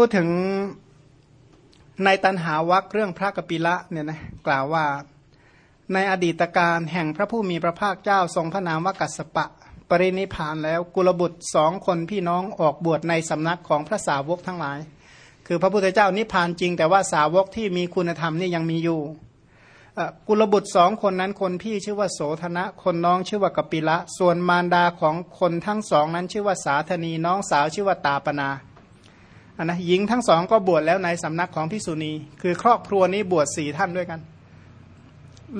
พูดถึงในตันหาวักเรื่องพระกปิละเนี่ยนะกล่าวว่าในอดีตการแห่งพระผู้มีพระภาคเจ้าทรงพระนามว่ากัสสปะ ปรินิพานแล้วกุลบุตรสองคนพี่น้องออกบวชในสำนักของพระสาวกทั้งหลาย คือพระพุทธเจ้านิพานจริง แต่ว่าสาวกที่มีคุณธรรมนี่ยังมีอยู่กุลบุตรสองคนนั้นคนพี่ชื่อว่าโสธนะ คนน้องชื่อว่ากปิละ ส่วนมารดาของคนทั้งสองนั้นชื่อว่าสาธนีน้องสาวชื่อว่าตาปนา นนะหญิงทั้งสองก็บวชแล้วในสำนักของพิสุณี คือครอบครัวนี้บวชสี่ท่านด้วยกัน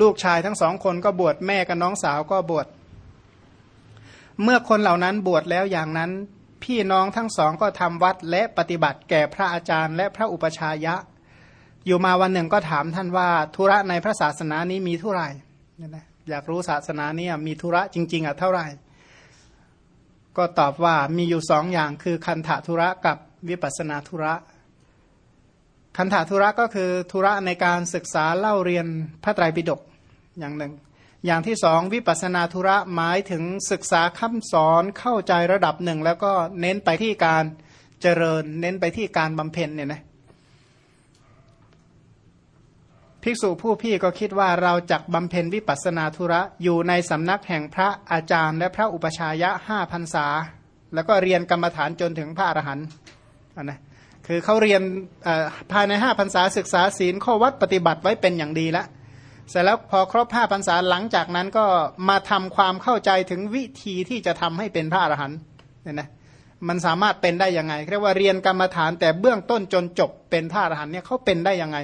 ลูกชายทั้งสองคนก็บวชแม่กับน้องสาวก็บวชเมื่อคนเหล่านั้นบวชแล้วอย่างนั้น พี่น้องทั้งสองก็ทำวัดและปฏิบัติแก่พระอาจารย์และพระอุปชายะ อยู่มาวันหนึ่งก็ถามท่านว่าธุระในพระศาสนานี้มีเท่าไหร่เนี่ยอยากรู้ศาสนานี้มีธุระจริง ๆอะเท่าไหร่ ก็ตอบว่ามีอยู่สองอย่างคือคันธะธุระกับ วิปัสนาธุระ คันธธุระก็คือธุระในการศึกษาเล่าเรียนพระไตรปิฎกอย่างหนึ่ง อย่างที่สองวิปัสนาธุระหมายถึงศึกษาคำสอนเข้าใจระดับหนึ่ง แล้วก็เน้นไปที่การเจริญ เน้นไปที่การบำเพ็ญเนี่ยนะภิกษุผู้พี่ก็คิดว่าเราจักบำเพ็ญวิปัสนาธุระอยู่ในสำนักแห่งพระอาจารย์ และพระอุปชายะห้าพันษา แล้วก็เรียนกรรมฐานจนถึงพระอรหันต์ นะคือเขาเรียนภายในห้าพรรษาศึกษาศีลข้อวัดปฏิบัติไว้เป็นอย่างดีแล้วเสร็จแล้วพอครบห้าพรรษาหลังจากนั้นก็มาทำความเข้าใจถึงวิธีที่จะทำให้เป็นพระอรหันต์เนี่ยนะมันสามารถเป็นได้ยังไงเรียกว่าเรียนกรรมฐานแต่เบื้องต้นจนจบเป็นพระอรหันต์เนี่ยเขาเป็นได้ยังไง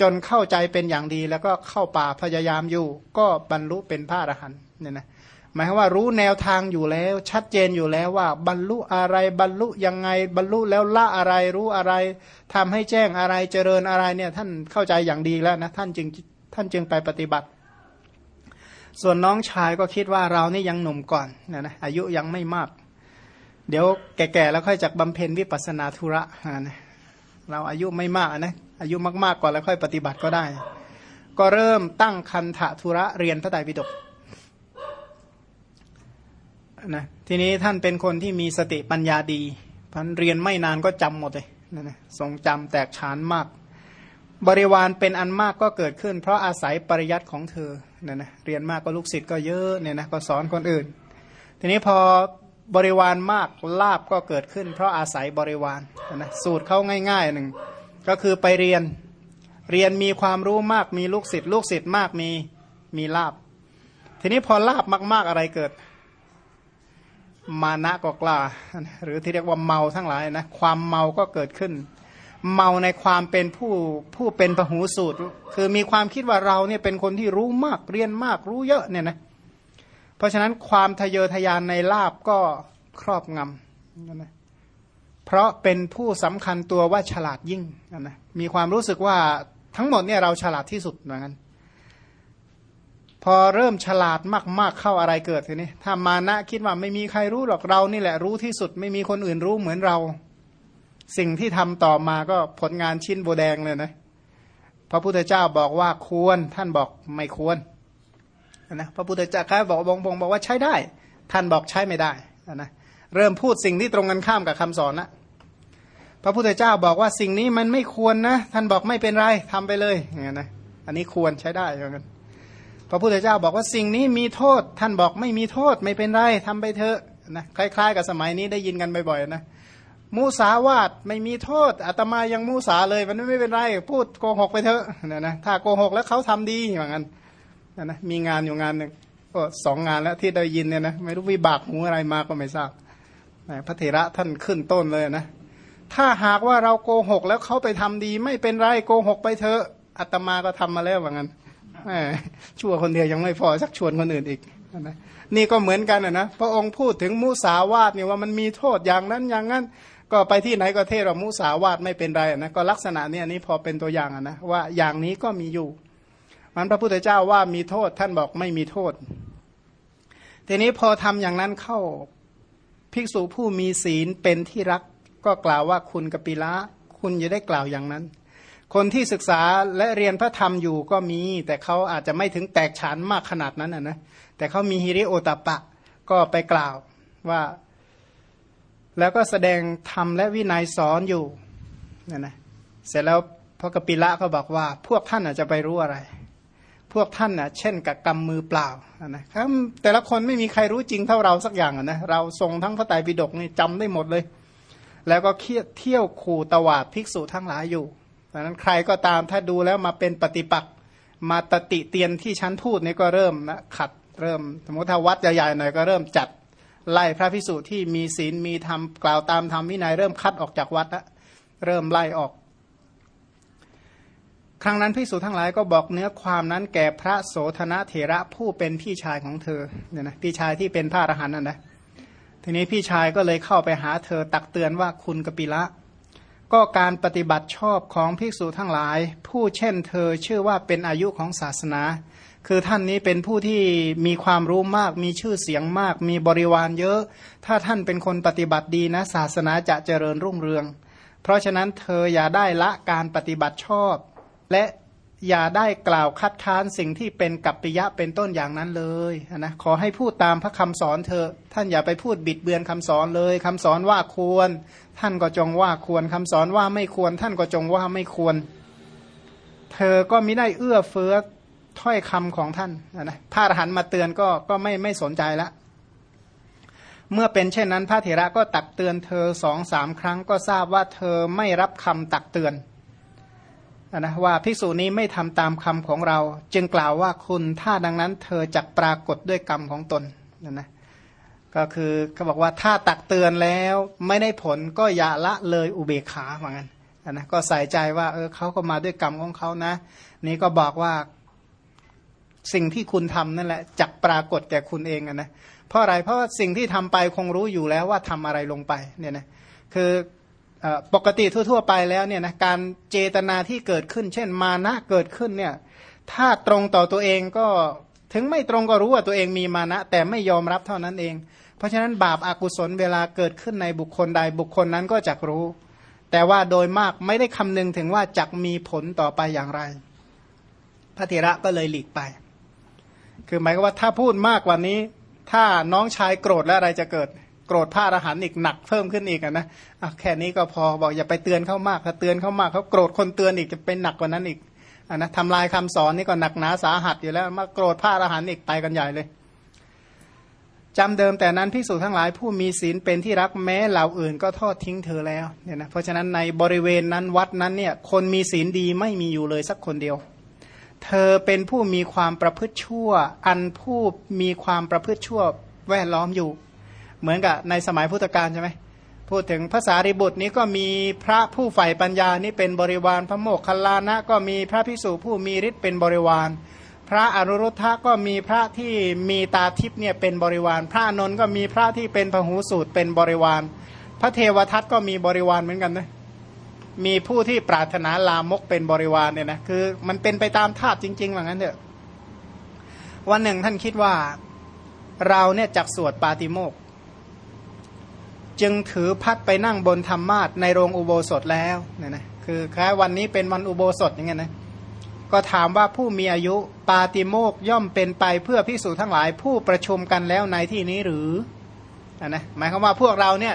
จนเข้าใจเป็นอย่างดีแล้วก็เข้าป่าพยายามอยู่ ก็บรรลุเป็นพระอรหันต์เนี่ยนะ หมายความว่ารู้แนวทางอยู่แล้ว ชัดเจนอยู่แล้วว่า บรรลุอะไรบรรลุยังไง บรรลุแล้วละอะไรรู้อะไรทำให้แจ้งอะไรเจริญอะไรเนี่ยท่านเข้าใจอย่างดีแล้วนะท่านจึงท่านจึงไปปฏิบัติ ส่วนน้องชายก็คิดว่าเรานี่ยังหนุ่มก่อนนะนะอายุยังไม่มาก เดี๋ยวแก่ๆแล้วค่อยจักบำเพ็ญวิปัสนาธุระนะเราอายุไม่มากนะอายุมากๆก่อนแล้วค่อยปฏิบัติก็ได้ ก็เริ่มตั้งคันธธุระเรียนพระไตรปิฎก นะทีนี้ท่านเป็นคนที่มีสติปัญญาดีพันเรียนไม่นานก็จำหมดเลยนะนะทรงจำแตกฉานมาก บริวารเป็นอันมากก็เกิดขึ้น เพราะอาศัยปริยัติของเธอเนี่ยนะเรียนมากก็ลูกศิษย์ก็เยอะเนี่ยนะก็สอนคนอื่น ทีนี้พอบริวารมากลาบก็เกิดขึ้น เพราะอาศัยบริวารนะสูตรเข้าง่ายๆหนึ่งก็คือไปเรียนเรียนมีความรู้มากมีลูกศิษย์ลูกศิษย์มากมีมีลาบ ทีนี้พอลาบมาก ๆอะไรเกิด มานะก็กล้า หรือที่เรียกว่าเมาทั้งหลายนะความเมาก็เกิดขึ้น เมาในความเป็นผู้ผู้เป็นพหูสูตร คือมีความคิดว่าเราเนี่ยเป็นคนที่รู้มากเรียนมากรู้เยอะเนี่ยนะเพราะฉะนั้นความทะเยอทะยานในลาบก็ครอบงำนะเพราะเป็นผู้สำคัญตัวว่าฉลาดยิ่งนะมีความรู้สึกว่าทั้งหมดเนี่ยเราฉลาดที่สุดเหมือนกัน พอเริ่มฉลาดมากๆเข้าอะไรเกิดทีนี้ถ้ามานะคิดว่าไม่มีใครรู้หรอกเรานี่แหละรู้ที่สุดไม่มีคนอื่นรู้เหมือนเรา สิ่งที่ทำต่อมาก็ผลงานชิ้นโบแดงเลยนะพระพุทธเจ้าบอกว่าควรท่านบอกไม่ควรนะพระพุทธเจ้าครับอกบงบงบอกว่าใช้ได้ ท่านบอกใช้ไม่ได้นะเริ่มพูดสิ่งที่ตรงกันข้ามกับคำสอนนะพระพุทธเจ้าบอกว่าสิ่งนี้มันไม่ควรนะ ท่านบอกไม่เป็นไรทำไปเลยอย่างนั้นนะอันนี้ควรใช้ได้เหมือนกัน พระพุทธเจ้าบอกว่าสิ่งนี้มีโทษ ท่านบอกไม่มีโทษไม่เป็นไรทำไปเถอะนะคล้ายๆ กับสมัยนี้ได้ยินกันบ่อยๆนะมูสาวาดไม่มีโทษอาตมายังมูสาเลย มันไม่เป็นไร พูดโกหกไปเถอะนะนะถ้าโกหกแล้วเขาทำดีอย่างนั้นนะมีงานอยู่งานหนึ่งก็สองงานแล้วที่ได้ยินเนี่ยนะไม่รู้วิบากหูอะไรมาก็ไม่ทราบพระเถระท่านขึ้นต้นเลยนะ ถ้าหากว่าเราโกหกแล้วเขาไปทำดี ไม่เป็นไรโกหกไปเถอะอาตมาก็ทำมาแล้วอย่างนั้น ชั่วคนเดียวยังไม่พอสักชวนคนอื่นอีกนะนี่ก็เหมือนกันนะพระองค์พูดถึงมุสาวาทเนี่ยว่ามันมีโทษอย่างนั้นอย่างนั้น ก็ไปที่ไหนก็เทศว่ามุสาวาทไม่เป็นไรนะก็ลักษณะนี้นี้พอเป็นตัวอย่างนะว่าอย่างนี้ก็มีอยู่ มันพระพุทธเจ้าว่ามีโทษท่านบอกไม่มีโทษ ทีนี้พอทำอย่างนั้นเข้าภิกษุผู้มีศีลเป็นที่รักก็กล่าวว่าคุณกปิละคุณจะได้กล่าวอย่างนั้น คนที่ศึกษาและเรียนพระธรรมอยู่ก็มี แต่เขาอาจจะไม่ถึงแตกฉานมากขนาดนั้นนะแต่เขามีฮิริโอตปะก็ไปกล่าวว่า แล้วก็แสดงธรรมและวินัยสอนอยู่นี่ยนะเสร็จแล้วพระกปิละก็บอกว่า พวกท่านอาจจะไปรู้อะไร พวกท่านน่ะเช่นกับกำมือเปล่านะครับแต่ละคนไม่มีใครรู้จริงเท่าเราสักอย่างนะเราทรงทั้งพระไตรปิฎกนี่จำได้หมดเลย แล้วก็เที่ยวขู่ตวาดภิกษุทั้งหลายอยู่ ดังนั้นใครก็ตามถ้าดูแล้วมาเป็นปฏิปักษ์มาตติเตียนที่ฉันพูดนี่ก็เริ่มนะขัดเริ่ม สมมติถ้าวัดใหญ่ๆหน่อยก็เริ่มจัดไล่พระพิสุที่มีศีลมีธรรมกล่าวตามธรรมวินัยเริ่มคัดออกจากวัดล้วเริ่มไล่ออก ครั้งนั้นพิสุทั้งหลายก็บอกเนื้อความนั้นแก่พระโสธนะเถระผู้เป็นพี่ชายของเธอเนี่ยนะพี่ชายที่เป็นพระอรหันต์นั่นนะทีนี้พี่ชายก็เลยเข้าไปหาเธอตักเตือนว่าคุณกปิละ ก็การปฏิบัติชอบของภิกษุทั้งหลาย ผู้เช่นเธอชื่อว่าเป็นอายุของศาสนา คือท่านนี้เป็นผู้ที่มีความรู้มาก มีชื่อเสียงมาก มีบริวารเยอะ ถ้าท่านเป็นคนปฏิบัติดีนะศาสนาจะเจริญรุ่งเรือง เพราะฉะนั้นเธออย่าได้ละการปฏิบัติชอบ และ อย่าได้กล่าวคัดค้านสิ่งที่เป็นกัปปิยะเป็นต้นอย่างนั้นเลยนะขอให้พูดตามพระคำสอนเธอท่านอย่าไปพูดบิดเบือนคำสอนเลยคำสอนว่าควร ท่านก็จงว่าควรคำสอนว่าไม่ควร ท่านก็จงว่าไม่ควร เธอก็ไม่ได้เอื้อเฟื้อถ้อยคำของท่านนะพระอรหันต์มาเตือนก็ก็ไม่ไม่สนใจละเมื่อเป็นเช่นนั้นพระเถระก็ตักเตือนเธอสองสามครั้งก็ทราบว่าเธอไม่รับคำตักเตือน นะว่าภิกษุนี้ไม่ทำตามคำของเรา จึงกล่าวว่าคุณถ้าดังนั้น เธอจะปรากฏด้วยกรรมของตนนะนะก็คือเขาบอกว่าถ้าตักเตือนแล้วไม่ได้ผลก็อย่าละเลยอุเบกขาเหมือนกันนะก็ใส่ใจว่าเออเขาก็มาด้วยกรรมของเขานะ นี่ก็บอกว่าสิ่งที่คุณทำนั่นแหละจักปรากฏแก่คุณเองนะเพราะอะไรเพราะสิ่งที่ทำไปคงรู้อยู่แล้วว่าทำอะไรลงไปเนี่ยนะคือ ปกติทั่ว ๆ ไปแล้วเนี่ยนะการเจตนาที่เกิดขึ้น เช่นมานะเกิดขึ้นเนี่ยถ้าตรงต่อตัวเองก็ถึงไม่ตรงก็รู้ว่าตัวเองมีมานะ แต่ไม่ยอมรับเท่านั้นเอง เพราะฉะนั้นบาปอากุศลเวลาเกิดขึ้นในบุคคลใดบุคคลนั้นก็จักรู้ แต่ว่าโดยมากไม่ได้คำนึงถึงว่าจักมีผลต่อไปอย่างไร พระเถระก็เลยหลีกไป คือหมายว่าถ้าพูดมากกว่านี้ ถ้าน้องชายโกรธแล้วอะไรจะเกิด โกรธพระอรหันต์อีกหนักเพิ่มขึ้นอีกนะะแค่นี้ก็พอบอกอย่าไปเตือนเขามากถ้าเตือนเขามากเขาโกรธคนเตือนอีกจะเป็นหนักกว่านั้นอีกอนะทำลายคำสอนนี่ก็หนักหนาสาหัสอยู่แล้วมาโกรธพระอรหันต์อีกไปกันใหญ่เลยจำเดิมแต่นั้นพิสูจทั้งหลายผู้มีศีลเป็นที่รักแม้เหล่าอื่นก็ทอดทิ้งเธอแล้วเนี่ยนะเพราะฉะนั้นในบริเวณนั้นวัดนั้นเนี่ยคนมีศีลดีไม่มีอยู่เลยสักคนเดียว เธอเป็นผู้มีความประพฤติชั่ว อันผู้มีความประพฤติชั่วแวดล้อมอยู่ เหมือนกับในสมัยพุทธกาลใช่ไหมพูดถึงภาษาริบุตรนี้ก็มีพระผู้ใฝ่ปัญญานี่เป็นบริวารพระโมกขลานะ ก็มีพระพิสุผู้มีฤทธิ์เป็นบริวาร พระอนุรุทธะก็มีพระที่มีตาทิพย์เนี่ยเป็นบริวาร พระนนท์ก็มีพระที่เป็นพหูสูตรเป็นบริวาร พระเทวทัตก็มีบริวารเหมือนกันนะมีผู้ที่ปรารถนาลามกเป็นบริวารเนี่ยนะคือมันเป็นไปตามธาตุจริงๆว่างั้นเถอะวันหนึ่งท่านคิดว่าเราเนี่ยจักสวดปาติโมก จึงถือพัดไปนั่งบนธรรมาทในโรงอุโบสถแล้วเนี่ยนะคือแค่วันนี้เป็นวันอุโบสถอย่างเงี้ยนะก็ถามว่าผู้มีอายุปาติโมกย่อมเป็นไปเพื่อพิสูจน์ทั้งหลายผู้ประชุมกันแล้วในที่นี้หรืออ่นะหมายความว่าพวกเราเนี่ย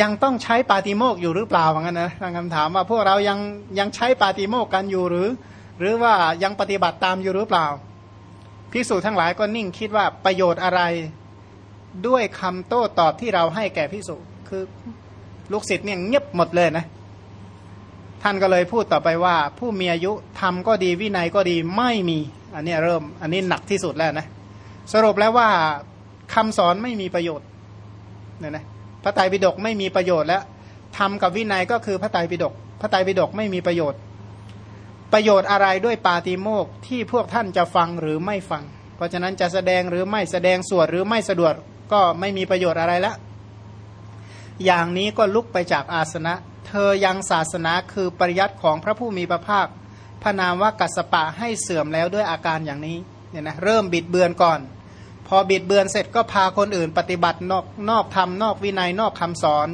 ยังต้องใช้ปาติโมกอยู่หรือเปล่าเหมือนกันนะตั้งคำถามว่าพวกเรายังยังใช้ปาติโมกกันอยู่หรือ หรือว่ายังปฏิบัติตามอยู่หรือเปล่าพิสูจน์ทั้งหลายก็นิ่งคิดว่าประโยชน์อะไร ด้วยคำโต้ตอบที่เราให้แก่พิสุคือลูกศิษย์เนี่ยเงียบหมดเลยนะ ท่านก็เลยพูดต่อไปว่า ผู้มีอายุทำก็ดีวินัยก็ดีไม่มี อันนี้เริ่ม อันนี้หนักที่สุดแล้วนะ สรุปแล้วว่าคำสอนไม่มีประโยชน์เนี่ยนะพระไตรปิฎกไม่มีประโยชน์แล้วทำกับวินัยก็คือพระไตรปิฎกพระไตรปิฎกไม่มีประโยชน์ ประโยชน์อะไรด้วยปาติโมกที่พวกท่านจะฟังหรือไม่ฟัง เพราะฉะนั้นจะแสดงหรือไม่แสดงสวดหรือไม่สะดวด ก็ไม่มีประโยชน์อะไรล้วอย่างนี้ก็ลุกไปจากอาสนะ เธอยังศาสนาคือปริยัติของพระผู้มีพระภาค พระนามว่ากัสปะให้เสื่อมแล้วด้วยอาการอย่างนี้เนี่ยนะเริ่มบิดเบือนก่อน พอบิดเบือนเสร็จก็พาคนอื่นปฏิบัตินอกนอกธรรมนอกวินัยนอกคำสอน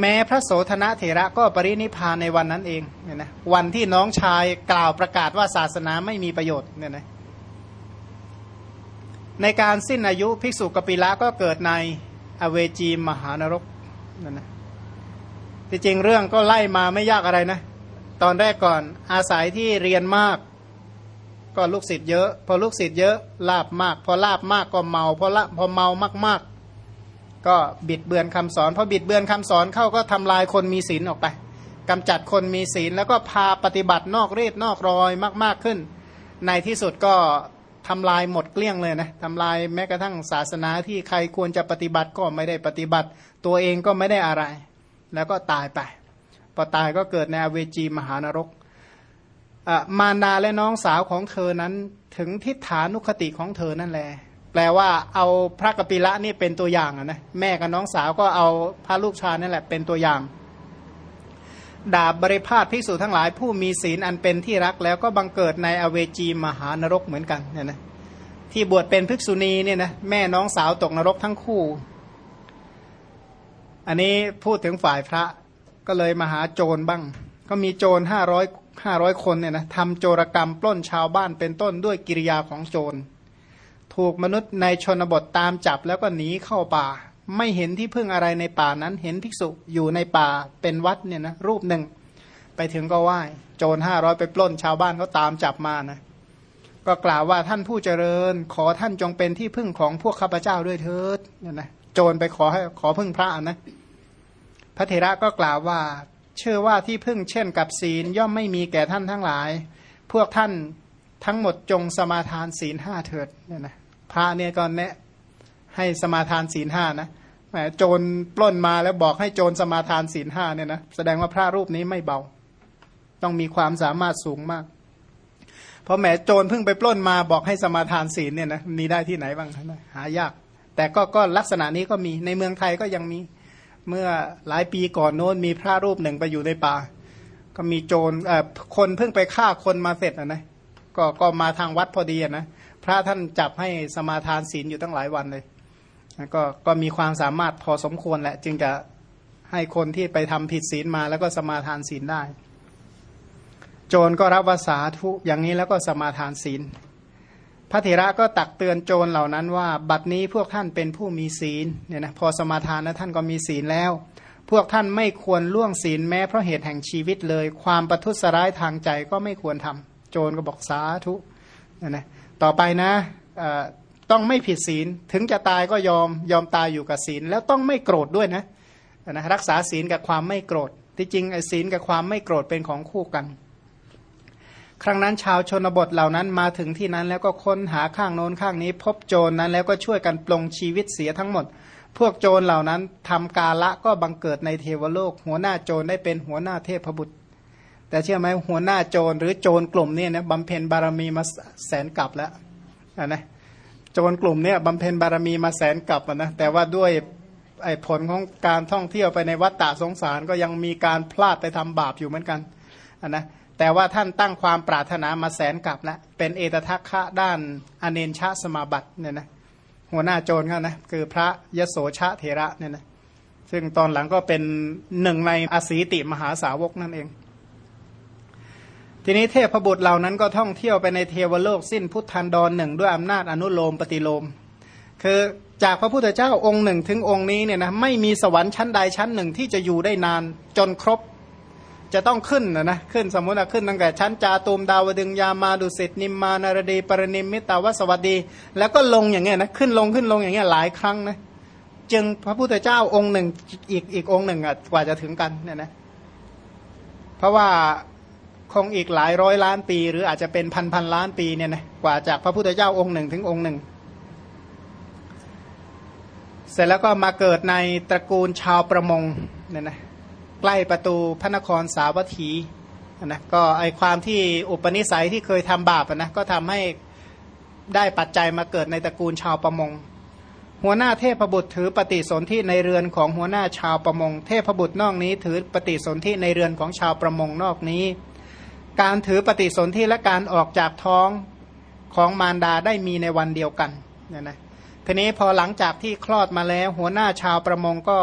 แม้พระโสธนะเถระก็ปรินิพานในวันนั้นเองเนี่ยนะวันที่น้องชายกล่าวประกาศว่าศาสนาไม่มีประโยชน์เนี่ยนะ ในการสิ้นอายุภิกษุกปิละก็เกิดในอเวจีมหานรกนั่นนะที่จริงเรื่องก็ไล่มาไม่ยากอะไรนะ ตอนแรกก่อนอาศัยที่เรียนมาก ก็ลูกศิษย์เยอะ พอลูกศิษย์เยอะลาบมาก พอลาบมากก็เมาพอละพอเมามาก ๆ ก็บิดเบือนคำสอนพอบิดเบือนคำสอนเข้าก็ทำลายคนมีศีลออกไปกำจัดคนมีศีลแล้วก็พาปฏิบัตินอกเรศนอกรอยมาก ๆขึ้น ในที่สุดก็ ทำลายหมดเกลี้ยงเลยนะทำลายแม้กระทั่งศาสนาที่ใครควรจะปฏิบัติก็ไม่ได้ปฏิบัติ ตัวเองก็ไม่ได้อะไร แล้วก็ตายไป พอตายก็เกิดในอเวจีมหานรก มารดาและน้องสาวของเธอนั้นถึงทิฏฐานุคติของเธอนั่นแหละแปลว่าเอาพระกปิละนี่เป็นตัวอย่างนะแม่กับน้องสาวก็เอาพระลูกชายนั่นแหละเป็นตัวอย่าง ดาบบริพาทภิกษุทั้งหลายผู้มีศีลอันเป็นที่รักแล้วก็บังเกิดในอเวจีมหานรกเหมือนกันเนี่ยนะที่บวชเป็นภิกษุณีเนี่ยนะแม่น้องสาวตกนรกทั้งคู่ อันนี้พูดถึงฝ่ายพระก็เลยมาหาโจรบ้าง ก็มีโจรห้าร้อยห้าร้อยคนเนี่ยนะทำโจรกรรมปล้นชาวบ้านเป็นต้นด้วยกิริยาของโจร ถูกมนุษย์ในชนบทตามจับแล้วก็หนีเข้าป่า ไม่เห็นที่พึ่งอะไรในป่านั้น เห็นภิกษุอยู่ในป่าเป็นวัดเนี่ยนะรูปหนึ่ง ไปถึงก็ไหว้ โจรห้าร้อยไปปล้นชาวบ้านเขาตามจับมานะก็กล่าวว่าท่านผู้เจริญ ขอท่านจงเป็นที่พึ่งของพวกข้าพเจ้าด้วยเถิดเนี่ยนะโจรไปขอให้ขอพึ่งพระนะพระเถระก็กล่าวว่า เชื่อว่าที่พึ่งเช่นกับศีลย่อมไม่มีแก่ท่านทั้งหลาย พวกท่านทั้งหมดจงสมาทานศีลห้าเถิดเนี่ยนะพระเนี่ยก็แนะ ให้สมาทานศีลห้านะแหมโจรปล้นมาแล้วบอกให้โจรสมาทานศีลห้าเนี่ยนะแสดงว่าพระรูปนี้ไม่เบา ต้องมีความสามารถสูงมาก เพราะแหมโจรเพิ่งไปปล้นมาบอกให้สมาทานศีลเนี่ยนะมีได้ที่ไหนบ้างหายาก แต่ก็ก็ลักษณะนี้ก็มีในเมืองไทยก็ยังมีเมื่อหลายปีก่อนโน้นมีพระรูปหนึ่งไปอยู่ในป่า ก็มีโจรคนเพิ่งไปฆ่าคนมาเสร็จนะนะก็ก็มาทางวัดพอดีนะพระท่านจับให้สมาทานศีลอยู่ตั้งหลายวันเลย ก็ก็มีความสามารถพอสมควรแหละจึงจะให้คนที่ไปทำผิดศีลมาแล้วก็สมาทานศีลได้ โจรก็รับวาสาทุอย่างนี้แล้วก็สมาทานศีล พระเถระก็ตักเตือนโจรเหล่านั้นว่า บัดนี้พวกท่านเป็นผู้มีศีลเนี่ยนะพอสมาทานนะท่านก็มีศีลแล้ว พวกท่านไม่ควรล่วงศีลแม้เพราะเหตุแห่งชีวิตเลย ความประทุษร้ายทางใจก็ไม่ควรทำโจรก็บอกสาธุนะนะต่อไปนะ ต้องไม่ผิดศีลถึงจะตายก็ยอมยอมตายอยู่กับศีล แล้วต้องไม่โกรธด้วยนะนะรักษาศีลกับความไม่โกรธ ที่จริงไอ้ศีลกับความไม่โกรธเป็นของคู่กัน ครั้งนั้นชาวชนบทเหล่านั้นมาถึงที่นั้นแล้วก็ค้นหาข้างโน้นข้างนี้ พบโจรนั้นแล้วก็ช่วยกันปลงชีวิตเสียทั้งหมด พวกโจรเหล่านั้นทำกาละก็บังเกิดในเทวโลก หัวหน้าโจรได้เป็นหัวหน้าเทพบุตร แต่เชื่อไหมหัวหน้าโจรหรือโจรกลุ่มนี้นะบำเพ็ญบารมีมาแสนกลับแล้วนะ โจรกลุ่มเนี้ยบำเพ็ญบารมีมาแสนกลับนะแต่ว่าด้วยไอ้ผลของการท่องเที่ยวไปในวัฏฏะสงสารก็ยังมีการพลาดไปทำบาปอยู่เหมือนกันนะแต่ว่าท่านตั้งความปรารถนามาแสนกลับแล้วเป็นเอตทัคคะด้านอเนนชาสมาบัติเนี่ยนะหัวหน้าโจรเขานะคือพระยโสชะเทระเนี่ยนะซึ่งตอนหลังก็เป็นหนึ่งในอสีติมหาสาวกนั่นเอง ทีนี้เทพบุตรเหล่านั้นก็ท่องเที่ยวไปในเทวโลกสิ้นพุทธันดรหนึ่งด้วยอำนาจอนุโลมปฏิโลม คือจากพระพุทธเจ้าองค์หนึ่งถึงองค์นี้เนี่ยนะไม่มีสวรรค์ชั้นใดชั้นหนึ่งที่จะอยู่ได้นานจนครบจะต้องขึ้นนะนะขึ้นสมมติว่าขึ้นตั้งแต่ชั้นจาตูมดาวดึงยามาดุสิตนิมมานารดีปรนิมมิตาวสวัสดี แล้วก็ลงอย่างเงี้ยนะขึ้นลงขึ้นลงอย่างเงี้ยหลายครั้งนะจึงพระพุทธเจ้าองค์หนึ่งอีกอีกองค์หนึ่งอะกว่าจะถึงกันเนี่ยนะเพราะว่า คงอีกหลายร้อยล้านปี หรืออาจจะเป็นพันพันล้านปีเนี่ยนะกว่าจากพระพุทธเจ้าองค์หนึ่งถึงองค์หนึ่ง เสร็จแล้วก็มาเกิดในตระกูลชาวประมงเนี่ยนะใกล้ประตูพระนครสาวัตถีนะก็ไอความที่อุปนิสัยที่เคยทำบาปนะก็ทำให้ได้ปัจจัยมาเกิดในตระกูลชาวประมง หัวหน้าเทพบุตรถือปฏิสนธิในเรือนของหัวหน้าชาวประมง เทพบุตรนอกนี้ถือปฏิสนธิในเรือนของชาวประมงนอกนี้ การถือปฏิสนธิและการออกจากท้องของมารดาได้มีในวันเดียวกันเนี่ยนะทีนี้พอหลังจากที่คลอดมาแล้วหัวหน้าชาวประมงก็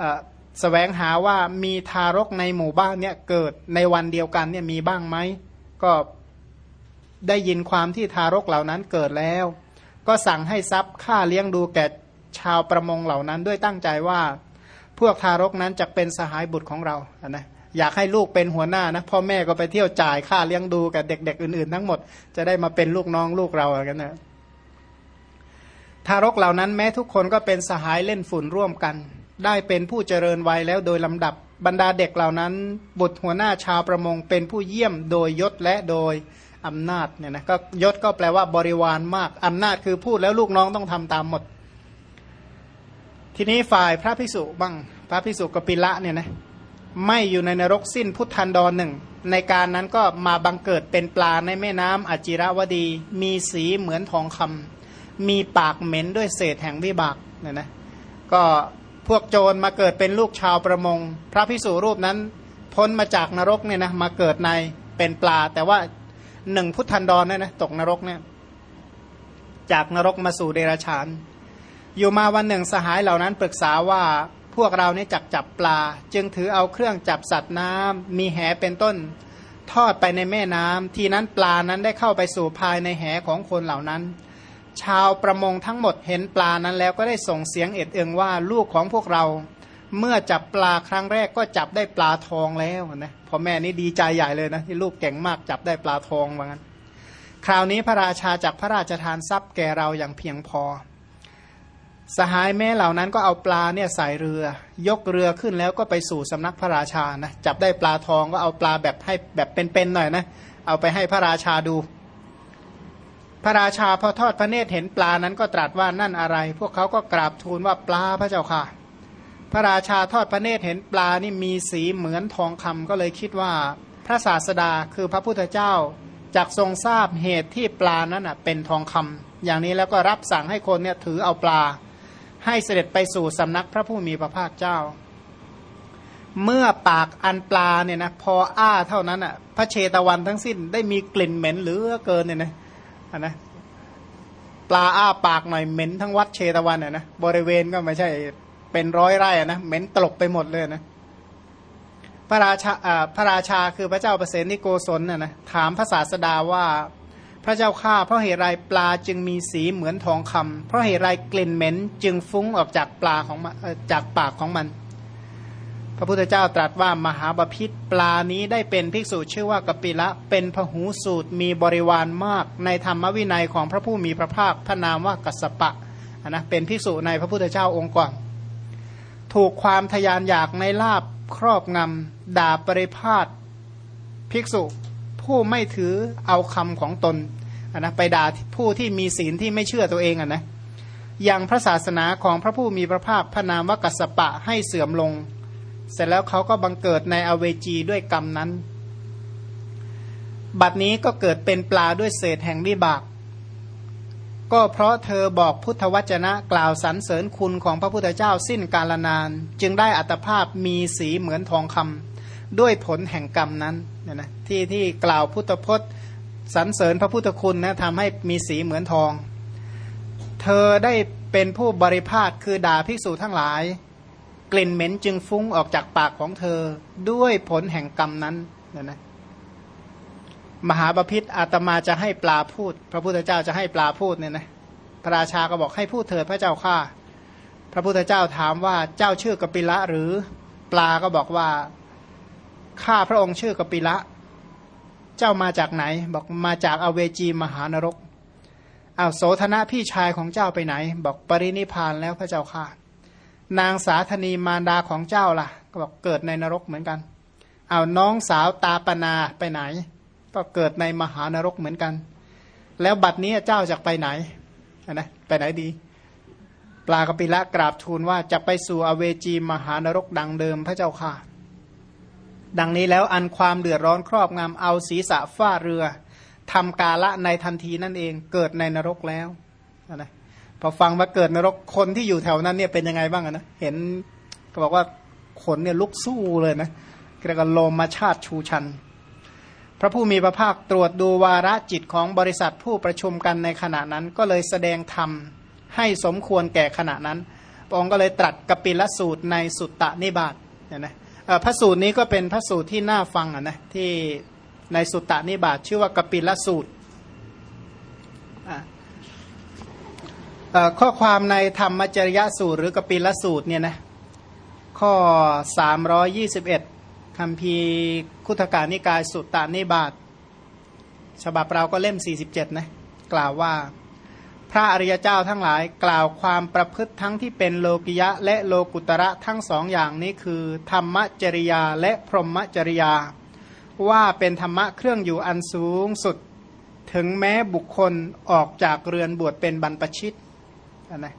สแสวงหาว่ามีทารกในหมู่บ้านเนี่ยเกิดในวันเดียวกันเนี่ยมีบ้างไหมก็ได้ยินความที่ทารกเหล่านั้นเกิดแล้ว ก็สั่งให้ทรัพย์ค่าเลี้ยงดูแก่ชาวประมงเหล่านั้นด้วยตั้งใจว่า พวกทารกนั้นจะเป็นสหายบุตรของเราอะนะ อยากให้ลูกเป็นหัวหน้านะพ่อแม่ก็ไปเที่ยวจ่ายค่าเลี้ยงดูกับเด็ก ๆ อื่นๆ ทั้งหมดจะได้มาเป็นลูกน้องลูกเราอะไรกันนะทารกเหล่านั้นแม้ทุกคนก็เป็นสหายเล่นฝุ่นร่วมกัน ได้เป็นผู้เจริญวัยแล้วโดยลำดับบรรดาเด็กเหล่านั้น บุตรหัวหน้าชาวประมงเป็นผู้เยี่ยมโดยยศและโดยอำนาจเนี่ยนะก็ยศก็แปลว่าบริวารมากอำนาจคือพูดแล้วลูกน้องต้องทำตามหมด ทีนี้ฝ่ายพระพิสุบ้างพระพิสุกปิละเนี่ยนะ ไม่อยู่ในนรกสิ้นพุทธันดรหนึ่งในการนั้นก็มาบังเกิดเป็นปลาในแม่น้ำอจิรวดี มีสีเหมือนทองคำมีปากเหม็นด้วยเศษแห่งวิบากเนี่ยนะก็พวกโจรมาเกิดเป็นลูกชาวประมง พระพิสุรูปนั้นพ้นมาจากนรกเนี่ยนะมาเกิดในเป็นปลา แต่ว่าหนึ่งพุทธันดรเนี่ยนะตกนรกเนี่ยจากนรกมาสู่เดรัจฉาน อยู่มาวันหนึ่งสหายเหล่านั้นปรึกษาว่า พวกเราเนี่ยจักจับปลา จึงถือเอาเครื่องจับสัตว์น้ำมีแหเป็นต้น ทอดไปในแม่น้ำทีนั้นปลานั้นได้เข้าไปสู่ภายในแหของคนเหล่านั้น ชาวประมงทั้งหมดเห็นปลานั้นแล้วก็ได้ส่งเสียงเอ็ดเอืองว่าลูกของพวกเรา เมื่อจับปลาครั้งแรกก็จับได้ปลาทองแล้วนะพ่อแม่นี่ดีใจใหญ่เลยนะที่ลูกเก่งมากจับได้ปลาทองว่างั้น คราวนี้พระราชาจากพระราชทานทรัพย์แก่เราอย่างเพียงพอ สหายแม่เหล่านั้นก็เอาปลาเนี่ยใส่เรือ ยกเรือขึ้นแล้วก็ไปสู่สำนักพระราชานะจับได้ปลาทองก็เอาปลาแบบให้แบบเป็นๆหน่อยนะ เอาไปให้พระราชาดู พระราชาพอทอดพระเนตรเห็นปลานั้นก็ตรัสว่านั่นอะไร พวกเขาก็กราบทูลว่าปลาพระเจ้าค่ะ พระราชาทอดพระเนตรเห็นปลานี่มีสีเหมือนทองคำก็เลยคิดว่า พระศาสดาคือพระพุทธเจ้าจากทรงทราบเหตุที่ปลานั้นเป็นทองคำอย่างนี้แล้วก็รับสั่งให้คนเนี่ยถือเอาปลา ให้เสด็จไปสู่สำนักพระผู้มีพระภาคเจ้า เมื่อปากอันปลาเนี่ยนะพออ้าเท่านั้นอะ พระเชตวันทั้งสิ้นได้มีกลิ่นเหม็นเหรือเกินเนี่ยนะนนะปลาอ้าปากหน่อยเหม็นทั้งวัดเชตวันอะนะบริเวณก็ไม่ใช่เป็นร้อยไร่อะนะเหม็นตลบไปหมดเลยนะพระราชาพระราชาคือพระเจ้าเปรตนิโกศลน่ะนะถามพระศาสดาว่า พระเจ้าข้าเพราะเหตุไรปลาจึงมีสีเหมือนทองคำเพราะเหตุไรกลิ่นเหม็นจึงฟุ้งออกจากปลาของจากปากของมัน พระพุทธเจ้าตรัสว่ามหาบาพิษปลานี้ได้เป็นภิกษุชื่อว่ากปิละเป็นพหูสูตรมีบริวารมาก ในธรรมวินัยของพระผู้มีพระภาคพระนามว่ากัสปะนะเป็นภิกษุในพระพุทธเจ้าองค์ก่อนถูกความทยานอยากในลาบครอบงำด่าปริพาทภิกษุ ผู้ไม่ถือเอาคำของตนนนะไปด่าผู้ที่มีศีลที่ไม่เชื่อตัวเองอะนะอย่างพระศาสนาของพระผู้มีพระภาคพระนามวกัสปะให้เสื่อมลง เสร็จแล้วเขาก็บังเกิดในอเวจีด้วยกรรมนั้น บัดนี้ก็เกิดเป็นปลาด้วยเศษแห่งวิบาก ก็เพราะเธอบอกพุทธวจนะกล่าวสรรเสริญคุณของพระพุทธเจ้าสิ้นกาลนาน จึงได้อัตภาพมีสีเหมือนทองคำ ด้วยผลแห่งกรรมนั้นเนี่ยนะที่ที่กล่าวพุทธพจน์สรรเสริญพระพุทธคุณนะทำให้มีสีเหมือนทอง เธอได้เป็นผู้บริพาทคือด่าภิกษุทั้งหลาย กลิ่นเหม็นจึงฟุ้งออกจากปากของเธอด้วยผลแห่งกรรมนั้นเนี่ยนะมหาบพิษอาตมาจะให้ปลาพูด พระพุทธเจ้าจะให้ปลาพูดเนี่ยนะพระราชาก็บอกให้พูดเถิดพระเจ้าข้าพระพุทธเจ้าถามว่าเจ้าชื่อกปิละหรือปลาก็บอกว่า ข้าพระองค์ชื่อกปิละ เจ้ามาจากไหน บอกมาจากอเวจีมหานรกอาโสธนะพี่ชายของเจ้าไปไหน บอกปรินิพานแล้วพระเจ้าค่ะ นางสาธนีมารดาของเจ้าล่ะ ก็บอกเกิดในนรกเหมือนกันเอาน้องสาวตาปนาไปไหน ก็เกิดในมหานรกเหมือนกัน แล้วบัดนี้เจ้าจะไปไหนนะไปไหนดี ปลากปิละกราบทูลว่าจะไปสู่อเวจีมหานรกดังเดิมพระเจ้าค่ะ ดังนี้แล้วอันความเดือดร้อนครอบงำเอาศีรษะฟาเรือทำกาละในทันทีนั่นเองเกิดในนรกแล้วนะพอฟังว่าเกิดนรกคนที่อยู่แถวนั้นเนี่ยเป็นยังไงบ้างนะเห็นก็บอกว่าขนเนี่ยลุกสู้เลยนะเรียกว่าโลมาชาติชูชัน พระผู้มีพระภาคตรวจดูวาระจิตของบริษัทผู้ประชุมกันในขณะนั้น ก็เลยแสดงธรรมให้สมควรแก่ขณะนั้นองค์ก็เลยตรัสกปิลสูตรในสุตตะนิบาตเนี่ยนะ พระสูตรนี้ก็เป็นพระสูตรที่น่าฟังอะนะที่ในสุตตานิบาตชื่อว่ากปิลสูตรข้อความในธรรมจริยสูตร หรือกปิลสูตรเนี่ยนะข้อ 321คำพีคุถการนิกายสุตตานิบาตฉบับเราก็เล่ม 47 นะ กล่าวว่า พระอริยเจ้าทั้งหลายกล่าวความประพฤติทั้งที่เป็นโลกิยะและโลกุตระทั้งสองอย่างนี้คือ ธรรมจริยาและพรหมจริยา ว่าเป็นธรรมะเครื่องอยู่อันสูงสุดถึงแม้บุคคลออกจากเรือนบวชเป็นบรรพชิตนะ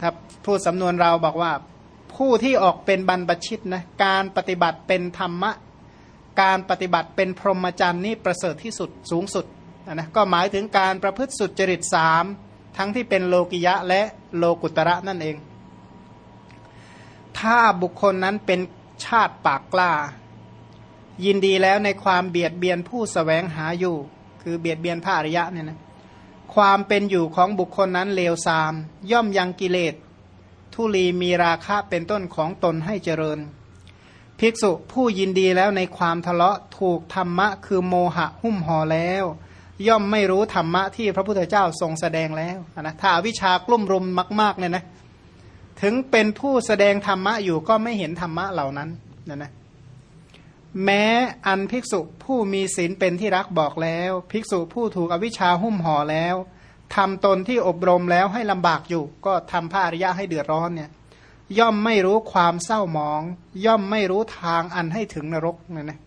ถ้าพูดสำนวนเราบอกว่า ผู้ที่ออกเป็นบรรพชิตนะการปฏิบัติเป็นธรรมะ การปฏิบัติเป็นพรหมจรรย์นี่ประเสริฐที่สุดสูงสุด นะก็หมายถึงการประพฤติสุจริตสามทั้งที่เป็นโลกิยะและโลกุตระนั่นเอง ถ้าบุคคลนั้นเป็นชาติปากกล้า ยินดีแล้วในความเบียดเบียนผู้สแสวงหาอยู่ คือเบียดเบียนพระอริยะเนี่ยนะความเป็นอยู่ของบุคคลนั้นเลวทราม ย่อมยังกิเลสทุลีมีราคะเป็นต้นของตนให้เจริญ ภิกษุผู้ยินดีแล้วในความทะเลาะถูกธรรมะคือโมหะหุ้มห่อแล้ว ย่อมไม่รู้ธรรมะที่พระพุทธเจ้าทรงแสดงแล้วนะถ้าวิชากลุ่มรุมมาก ๆเนี่ยนะถึงเป็นผู้แสดงธรรมะอยู่ก็ไม่เห็นธรรมะเหล่านั้นนะนะแม้อันภิกษุผู้มีศีลเป็นที่รักบอกแล้ว ภิกษุผู้ถูกอวิชชาหุ้มห่อแล้วทำตนที่อบรมแล้วให้ลำบากอยู่ ก็ทำพระอริยะให้เดือดร้อนเนี่ยย่อมไม่รู้ความเศร้าหมอง ย่อมไม่รู้ทางอันให้ถึงนรกเนี่ยนะ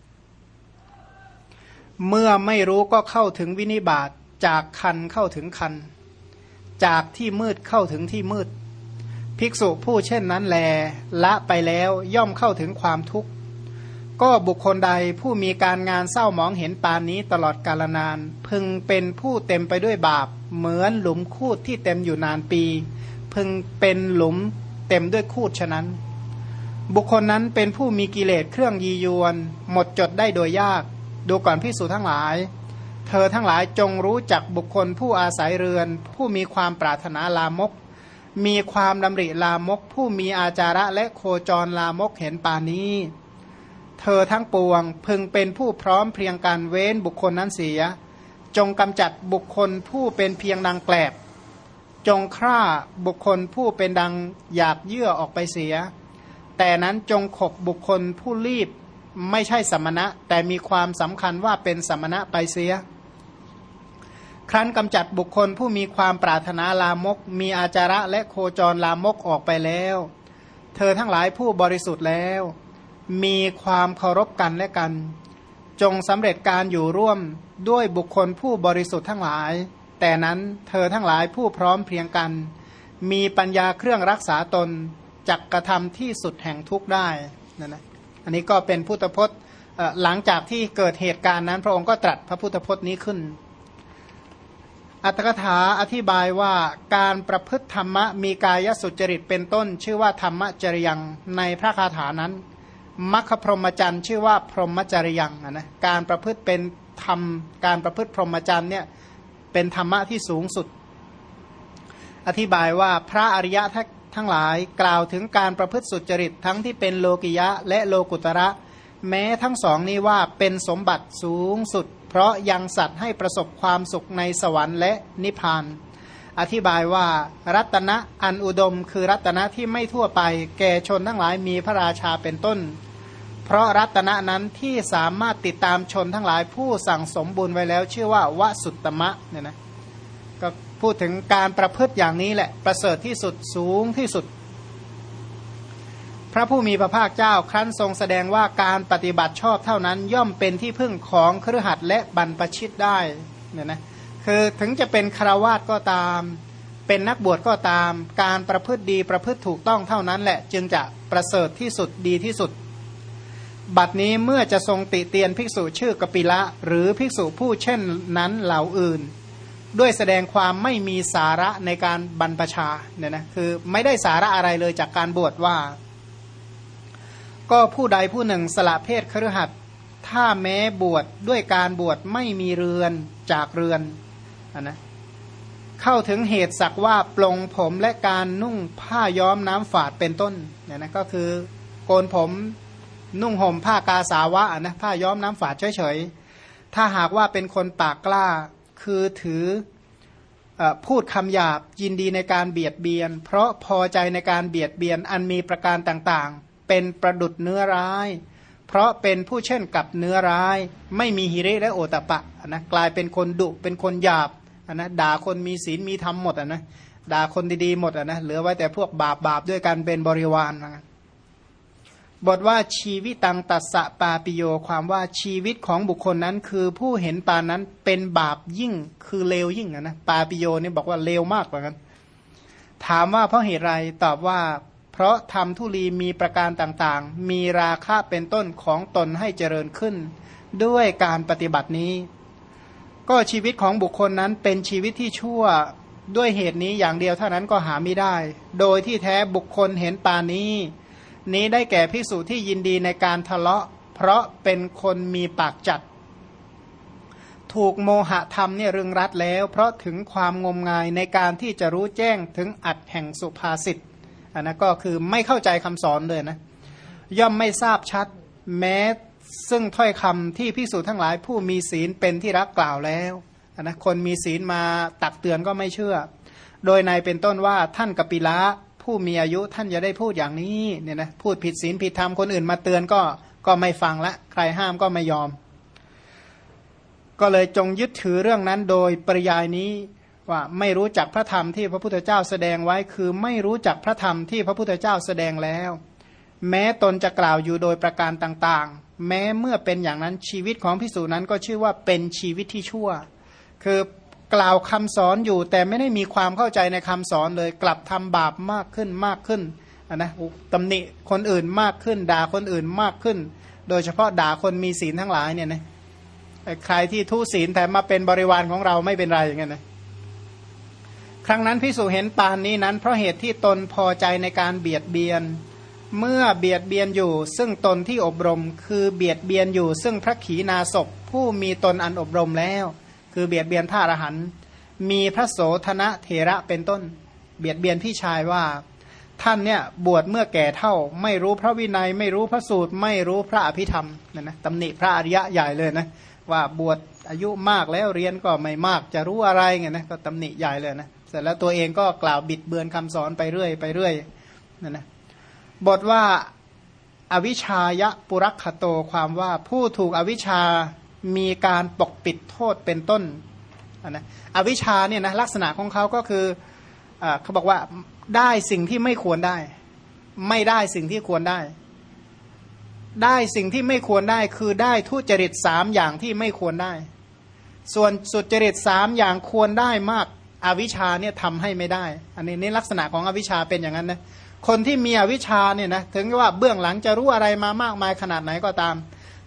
เมื่อไม่รู้ก็เข้าถึงวินิบาตจากคันเข้าถึงคัน จากที่มืดเข้าถึงที่มืด ภิกษุผู้เช่นนั้นแล ละไปแล้วย่อมเข้าถึงความทุกข์ ก็บุคคลใดผู้มีการงานเศร้ามองเห็นปานนี้ตลอดกาลนาน พึงเป็นผู้เต็มไปด้วยบาป เหมือนหลุมคูดที่เต็มอยู่นานปี พึงเป็นหลุมเต็มด้วยคูดฉะนั้น บุคคลนั้นเป็นผู้มีกิเลสเครื่องยียวน หมดจดได้โดยยาก ดูก่อนพิสูจทั้งหลาย เธอทั้งหลายจงรู้จักบุคคลผู้อาศัยเรือน ผู้มีความปรารถนาลามก มีความดำริลามก ผู้มีอาจาระและโคจรลามกเห็นปานี้ เธอทั้งปวงพึงเป็นผู้พร้อมเพียงการเว้นบุคคลนั้นเสีย จงกำจัดบุคคลผู้เป็นเพียงนางแกลบจงฆ่าบุคคลผู้เป็นดังอยากเยื่อออกไปเสีย แต่นั้นจงขบบุคคลผู้รีบ ไม่ใช่สมณะ แต่มีความสำคัญว่าเป็นสมณะไปเสีย ครั้นกำจัดบุคคลผู้มีความปรารถนาลามก มีอาจาระและโคจรลามกออกไปแล้ว เธอทั้งหลายผู้บริสุทธิ์แล้ว มีความเคารพกันและกัน จงสำเร็จการอยู่ร่วมด้วยบุคคลผู้บริสุทธิ์ทั้งหลาย แต่นั้นเธอทั้งหลายผู้พร้อมเพียงกัน มีปัญญาเครื่องรักษาตนจักกระทำที่สุดแห่งทุกได้นั่นนะ อันนี้ก็เป็นพุทธพจน์หลังจากที่เกิดเหตุการณ์นั้น พระองค์ก็ตรัสพระพุทธพจน์นี้ขึ้น อัตถกถาอธิบายว่าการประพฤติธรรมะมีกายสุจริตเป็นต้น ชื่อว่าธรรมจริยังในพระคาถานั้นมัคคพรหมจรรย์ชื่อว่าพรหมจริยังนะการประพฤติเป็นธรรมการประพฤติพรหมจรรย์เนี่ยเป็นธรรมะที่สูงสุด อธิบายว่าพระอริยะ ทั้งหลายกล่าวถึงการประพฤติสุจริตทั้งที่เป็นโลกิยะและโลกุตระ แม้ทั้งสองนี้ว่าเป็นสมบัติสูงสุด เพราะยังสัตว์ให้ประสบความสุขในสวรรค์และนิพพาน อธิบายว่ารัตนะอันอุดมคือรัตนะที่ไม่ทั่วไป แก่ชนทั้งหลายมีพระราชาเป็นต้น เพราะรัตนะนั้นที่สามารถติดตามชนทั้งหลายผู้สั่งสมบุญไว้แล้ว ชื่อว่าวสุตตมะเนี่ยนะก็ พูดถึงการประพฤติอย่างนี้แหละ ประเสริฐที่สุดสูงที่สุด พระผู้มีพระภาคเจ้าครั้นทรงแสดงว่าการปฏิบัติชอบเท่านั้นย่อมเป็นที่พึ่งของครือขัดและบรรพชิตได้เนี่ยนะคือถึงจะเป็นคาวาสก็ตาม เป็นนักบวชก็ตาม การประพฤติดีประพฤติถูกต้องเท่านั้นแหละ จึงจะประเสริฐที่สุดดีที่สุด บัดนี้เมื่อจะทรงติเตียนภิกษุชื่อกปิละ หรือภิกษุผู้เช่นนั้นเหล่าอื่น ด้วยแสดงความไม่มีสาระในการบรรพชาเนี่ยนะคือไม่ได้สาระอะไรเลยจากการบวชว่า ก็ผู้ใดผู้หนึ่งสละเพศครหัดถ้าแม้บวชดด้วยการบวชไม่มีเรือนจากเรือนนนะเข้าถึงเหตุสักว่าปลงผมและการนุ่งผ้าย้อมน้ำฝาดเป็นต้นเนี่ยนะก็คือโกนผมนุ่งห่มผ้ากาสาวะนะผ้าย้อมน้ำฝาดเฉยๆถ้าหากว่าเป็นคนปากกล้า คือถือพูดคำหยาบยินดีในการเบียดเบียน เพราะพอใจในการเบียดเบียนอันมีประการต่างๆ เป็นประดุดเนื้อร้าย เพราะเป็นผู้เช่นกับเนื้อร้าย ไม่มีหิริและโอตปะนะกลายเป็นคนดุเป็นคนหยาบนะด่าคนมีศีลมีธรรมหมดนะด่าคนดีๆหมดนะเหลือไว้แต่พวกบาปบาปด้วยกันเป็นบริวารนะ บทว่าชีวิตตังตัสสะปาปิโยความว่าชีวิตของบุคคลนั้น คือผู้เห็นปานนั้นเป็นบาปยิ่งคือเลวยิ่งนะปาปิโยนี่บอกว่าเลวมากกว่ากันถามว่าเพราะเหตุไรตอบว่า เพราะทำทุลีมีประการต่างๆ มีราคะเป็นต้นของตนให้เจริญขึ้น ด้วยการปฏิบัตินี้ ก็ชีวิตของบุคคลนั้นเป็นชีวิตที่ชั่วด้วยเหตุนี้อย่างเดียวเท่านั้นก็หาไม่ได้ โดยที่แท้บุคคลเห็นปานนี้ นี้ได้แก่ภิกษุที่ยินดีในการทะเลาะ เพราะเป็นคนมีปากจัด ถูกโมหะธรรมเนี่ยรึงรัดแล้ว เพราะถึงความงมงายในการที่จะรู้แจ้งถึงอัดแห่งสุภาษิตอันนั้นก็คือไม่เข้าใจคำสอนเลยนะ ย่อมไม่ทราบชัดแม้ซึ่งถ้อยคำที่พิสูจน์ทั้งหลายผู้มีศีลเป็นที่รักกล่าวแล้วนะคนมีศีลมาตักเตือนก็ไม่เชื่อ โดยในเป็นต้นว่าท่านกปิละ ผู้มีอายุท่านจะได้พูดอย่างนี้เนี่ยนะพูดผิดศีลผิดธรรมคนอื่นมาเตือนก็ก็ไม่ฟังละ ใครห้ามก็ไม่ยอม ก็เลยจงยึดถือเรื่องนั้นโดยปริยายนี้ว่าไม่รู้จักพระธรรมที่พระพุทธเจ้าแสดงไว้คือไม่รู้จักพระธรรมที่พระพุทธเจ้าแสดงแล้ว แม้ตนจะกล่าวอยู่โดยประการต่างๆ แม้เมื่อเป็นอย่างนั้นชีวิตของพิสูจนั้นก็ชื่อว่าเป็นชีวิตที่ชั่ว คือ กล่าวคำสอนอยู่ แต่ไม่ได้มีความเข้าใจในคำสอนเลย กลับทำบาปมากขึ้นมากขึ้นนะตำหนิคนอื่นมากขึ้น ด่าคนอื่นมากขึ้น โดยเฉพาะด่าคนมีศีลทั้งหลายเนี่ยนะใครที่ทุศีลแต่มาเป็นบริวารของเราไม่เป็นไรอย่างเงี้ยนะครั้งนั้นพิสูจเห็นปานนี้นั้น เพราะเหตุที่ตนพอใจในการเบียดเบียน เมื่อเบียดเบียนอยู่ ซึ่งตนที่อบรม คือเบียดเบียนอยู่ ซึ่งพระขีณาสพผู้มีตนอันอบรมแล้ว คือเบียดเบียนพระอรหันต์มีพระโสธนะเถระเป็นต้น เบียดเบียนพี่ชายว่า ท่านเนี่ยบวชเมื่อแก่เท่า ไม่รู้พระวินัย ไม่รู้พระสูตร ไม่รู้พระอภิธรรมนะนะตำหนิพระอริยะใหญ่เลยนะว่าบวชอายุมากแล้วเรียนก็ไม่มากจะรู้อะไรไงนะก็ตำหนิใหญ่เลยนะเสร็จแล้วตัวเองก็กล่าวบิดเบือนคำสอนไปเรื่อยไปเรื่อยนั่นนะบทว่าอวิชายะปุรักขโตความว่าผู้ถูกอวิชา มีการปกปิดโทษเป็นต้นนะอวิชาเนี่ยนะลักษณะของเขาก็คืออเขาบอกว่าได้สิ่งที่ไม่ควรได้ ไม่ได้สิ่งที่ควรได้ ได้สิ่งที่ไม่ควรได้คือได้ทุจริตสามอย่างที่ไม่ควรได้ ส่วนสุจริตสามอย่างควรได้มากอวิชาเนี่ยทำให้ไม่ได้ อันนี้นี่ลักษณะของอวิชาเป็นอย่างนั้นนะคนที่มีอวิชาเนี่ยนะถึงว่าเบื้องหลังจะรู้อะไรมามากมายขนาดไหนก็ตาม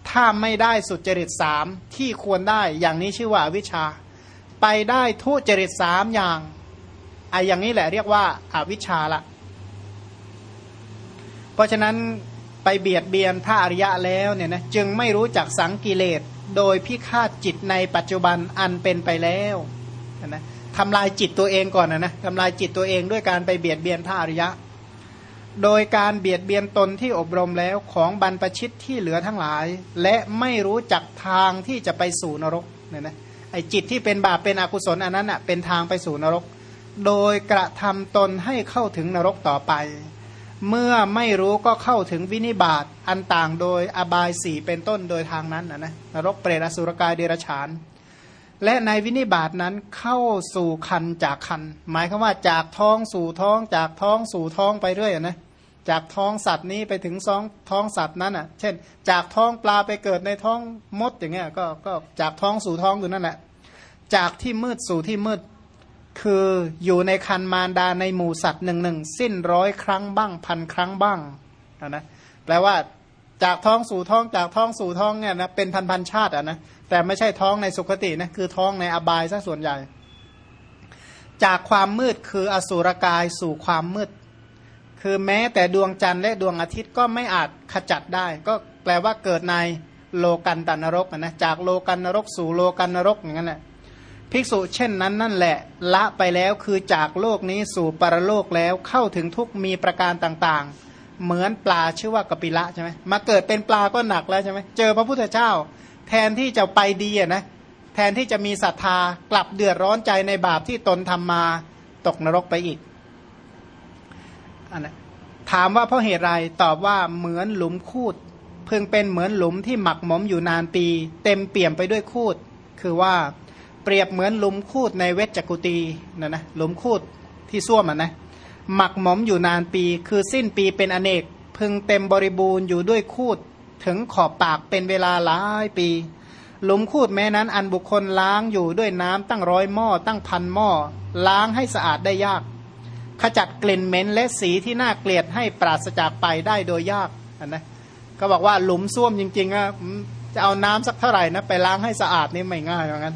ถ้าไม่ได้สุจริตสามที่ควรได้อย่างนี้ชื่อว่าวิชา ไปได้ทุจริตสามอย่างไอ้อย่างนี้แหละเรียกว่าอาวิชาละ เพราะฉะนั้นไปเบียดเบียนพระอริยะแล้วเนี่ยนะจึงไม่รู้จักสังกิเลสโดยพิฆาตจิตในปัจจุบันอันเป็นไปแล้วนะทำลายจิตตัวเองก่อนนะนะทำลายจิตตัวเองด้วยการไปเบียดเบียนพระอริยะ โดยการเบียดเบียนตนที่อบรมแล้วของบรรพชิตที่เหลือทั้งหลาย และไม่รู้จักทางที่จะไปสู่นรกเนี่ยนะไอจิตที่เป็นบาปเป็นอกุศลอันนั้นอะเป็นทางไปสู่นรก โดยกระทำตนให้เข้าถึงนรกต่อไป เมื่อไม่รู้ก็เข้าถึงวินิบาตอันต่างโดยอบายสี่เป็นต้นโดยทางนั้นนะนะนรกเปรตอสุรกายเดรฉาน และในวินิบาตนั้นเข้าสู่คันจากคัน หมายคือว่าจากท้องสู่ท้องจากท้องสู่ท้องไปเรื่อยนะ จากท้องสัตว์นี้ไปถึงซองท้องสัตว์นั้นอะ เช่น จากท้องปลาไปเกิดในท้องมดอย่างเงี้ยก็ก็จากท้องสู่ท้องอยู่นั่นแหละจากที่มืดสู่ที่มืด คืออยู่ในคันมารดาในหมู่สัตว์หนึ่งหนึ่งสิ้นร้อยครั้งบ้างพันครั้งบ้างนะแปลว่าจากท้องสู่ท้องจากท้องสู่ท้องเนี่ยนะเป็นพันพันชาติอะนะแต่ไม่ใช่ท้องในสุคตินะคือท้องในอบายซะส่วนใหญ่ จากความมืดคืออสุรกายสู่ความมืด คือแม้แต่ดวงจันทร์และดวงอาทิตย์ก็ไม่อาจขจัดได้ ก็แปลว่าเกิดในโลกันตนรกนะจากโลกันนรกสู่โลกันนรกอย่างนั้นแหละภิกษุเช่นนั้นนั่นแหละละไปแล้วคือจากโลกนี้สู่ปรโลกแล้วเข้าถึงทุกมีประการต่างๆ เหมือนปลาชื่อว่ากปิละใช่ไหมมาเกิดเป็นปลาก็หนักแล้วใช่ไหมเจอพระพุทธเจ้า แทนที่จะไปดีนะแทนที่จะมีศรัทธากลับเดือดร้อนใจในบาปที่ตนทำมาตกนรกไปอีก อันนะถามว่าเพราะเหตุไรตอบว่าเหมือนหลุมคูดเพิ่งเป็นเหมือนหลุมที่หมักหมมอยู่นานปี เต็มเปี่ยมไปด้วยคูด คือว่าเปรียบเหมือนหลุมคูดในเวชจักุตีนะนะหลุมคูดที่ส้วมอะนะหมักหมมอยู่นานปี คือสิ้นปีเป็นอเนกพึงเต็มบริบูรณ์อยู่ด้วยคูด ถึงขอบปากเป็นเวลาหลายปี หลุมคูดแม้นั้นอันบุคคลล้างอยู่ด้วยน้ำตั้งร้อยหม้อตั้งพันหม้อล้างให้สะอาดได้ยาก ขจัดกลิ่นเหม็นและสีที่น่าเกลียดให้ปราศจากไปได้โดยยากนนะก็บอกว่าหลุมส้วมจริงๆอะจะเอาน้ำสักเท่าไหร่นะไปล้างให้สะอาดนี่ไม่ง่ายเหมือนกัน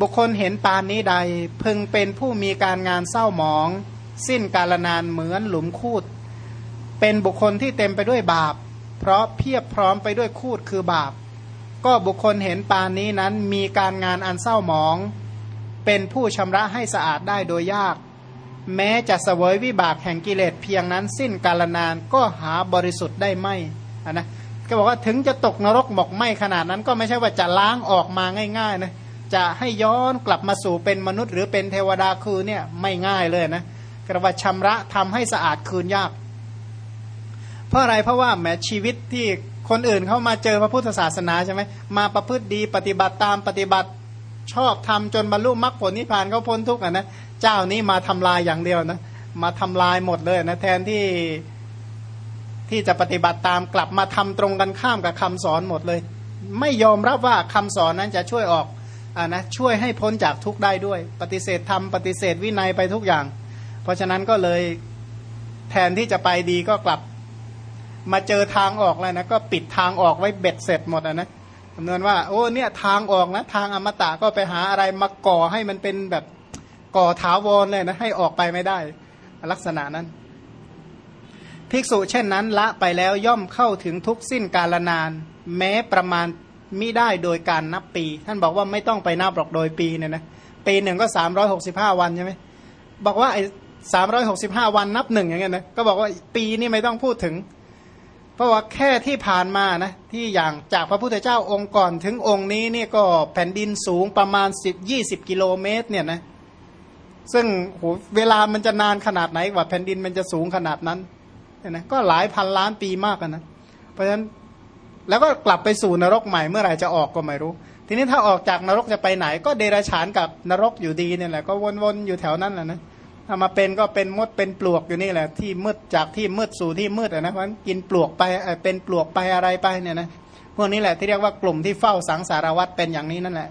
บุคคลเห็นปานนี้ใดพึงเป็นผู้มีการงานเศร้าหมอง สิ้นกาลนานเหมือนหลุมคูด เป็นบุคคลที่เต็มไปด้วยบาป เพราะเพียบพร้อมไปด้วยคูดคือบาป ก็บุคคลเห็นปานนี้นั้นมีการงานอันเศร้าหมอง เป็นผู้ชำระให้สะอาดได้โดยยาก แม้จะเสวยวิบากแห่งกิเลสเพียงนั้นสิ้นกาลนานก็หาบริสุทธิ์ได้ไม่นะก็บอกว่าถึงจะตกนรกหมกไหมขนาดนั้นก็ไม่ใช่ว่าจะล้างออกมาง่ายๆนะจะให้ย้อนกลับมาสู่เป็นมนุษย์ หรือเป็นเทวดาคือเนี่ยไม่ง่ายเลยนะกระว่าชำระทำให้สะอาดคืนยาก เพราะอะไรเพราะว่าแม้ชีวิตที่คนอื่นเข้ามาเจอพระพุทธศาสนาใช่ไหมมาประพฤติดีปฏิบัติตามปฏิบัติชอบทำจนบรรลุมรรคผลนิพพานเขาพ้นทุกข์อะนะ เจ้านี้มาทำลายอย่างเดียวนะ มาทำลายหมดเลยนะแทนที่ที่จะปฏิบัติตามกลับมาทำตรงกันข้ามกับคำสอนหมดเลย ไม่ยอมรับว่าคำสอนนั้นจะช่วยออกอ่านะช่วยให้พ้นจากทุกได้ด้วย ปฏิเสธธรรมปฏิเสธวินัยไปทุกอย่าง เพราะฉะนั้นก็เลยแทนที่จะไปดีก็กลับมาเจอทางออกแล้วนะก็ปิดทางออกไว้เบ็ดเสร็จหมดอ่านะคำนวณว่าโอ้เนี่ยทางออกนะทางอมตะก็ไปหาอะไรมาก่อให้มันเป็นแบบ ก่อถาวรเลยนะให้ออกไปไม่ได้ ลักษณะนั้น ภิกษุเช่นนั้นละไปแล้วย่อมเข้าถึงทุกสิ้นกาลนาน แม้ประมาณมิได้โดยการนับปี ท่านบอกว่าไม่ต้องไปนับหรอกโดยปีเนี่ยนะปีหนึ่งก็สามร้อยหกสิบห้าวันใช่ไหมบอกว่าไอ้สามร้อยหกสิบห้าวันนับหนึ่งอย่างเงี้ยนะก็บอกว่าปีนี่ไม่ต้องพูดถึง เพราะว่าแค่ที่ผ่านมานะที่อย่างจากพระพุทธเจ้าองค์ก่อนถึงองค์นี้เนี่ยก็แผ่นดินสูงประมาณสิบยี่สิบกิโลเมตรเนี่ยนะ ซึ่งโหเวลามันจะนานขนาดไหนกว่าแผ่นดินมันจะสูงขนาดนั้นเนี่ยนะก็หลายพันล้านปีมากนะ เพราะฉะนั้นแล้วก็กลับไปสู่นรกใหม่เมื่อไหร่จะออกก็ไม่รู้ ทีนี้ถ้าออกจากนรกจะไปไหน ก็เดรัจฉานกับนรกอยู่ดีเนี่ยแหละก็วนๆอยู่แถวนั้นแหละนะถ้ามาเป็นก็เป็นมดเป็นปลวกอยู่นี่แหละ ที่มืดจากที่มืดสู่ที่มืดนะเพราะฉะนั้นกินปลวกไปเป็นปลวกไปอะไรไปเนี่ยนะพวกนี้แหละที่เรียกว่ากลุ่มที่เฝ้าสังสารวัตรเป็นอย่างนี้นั่นแหละ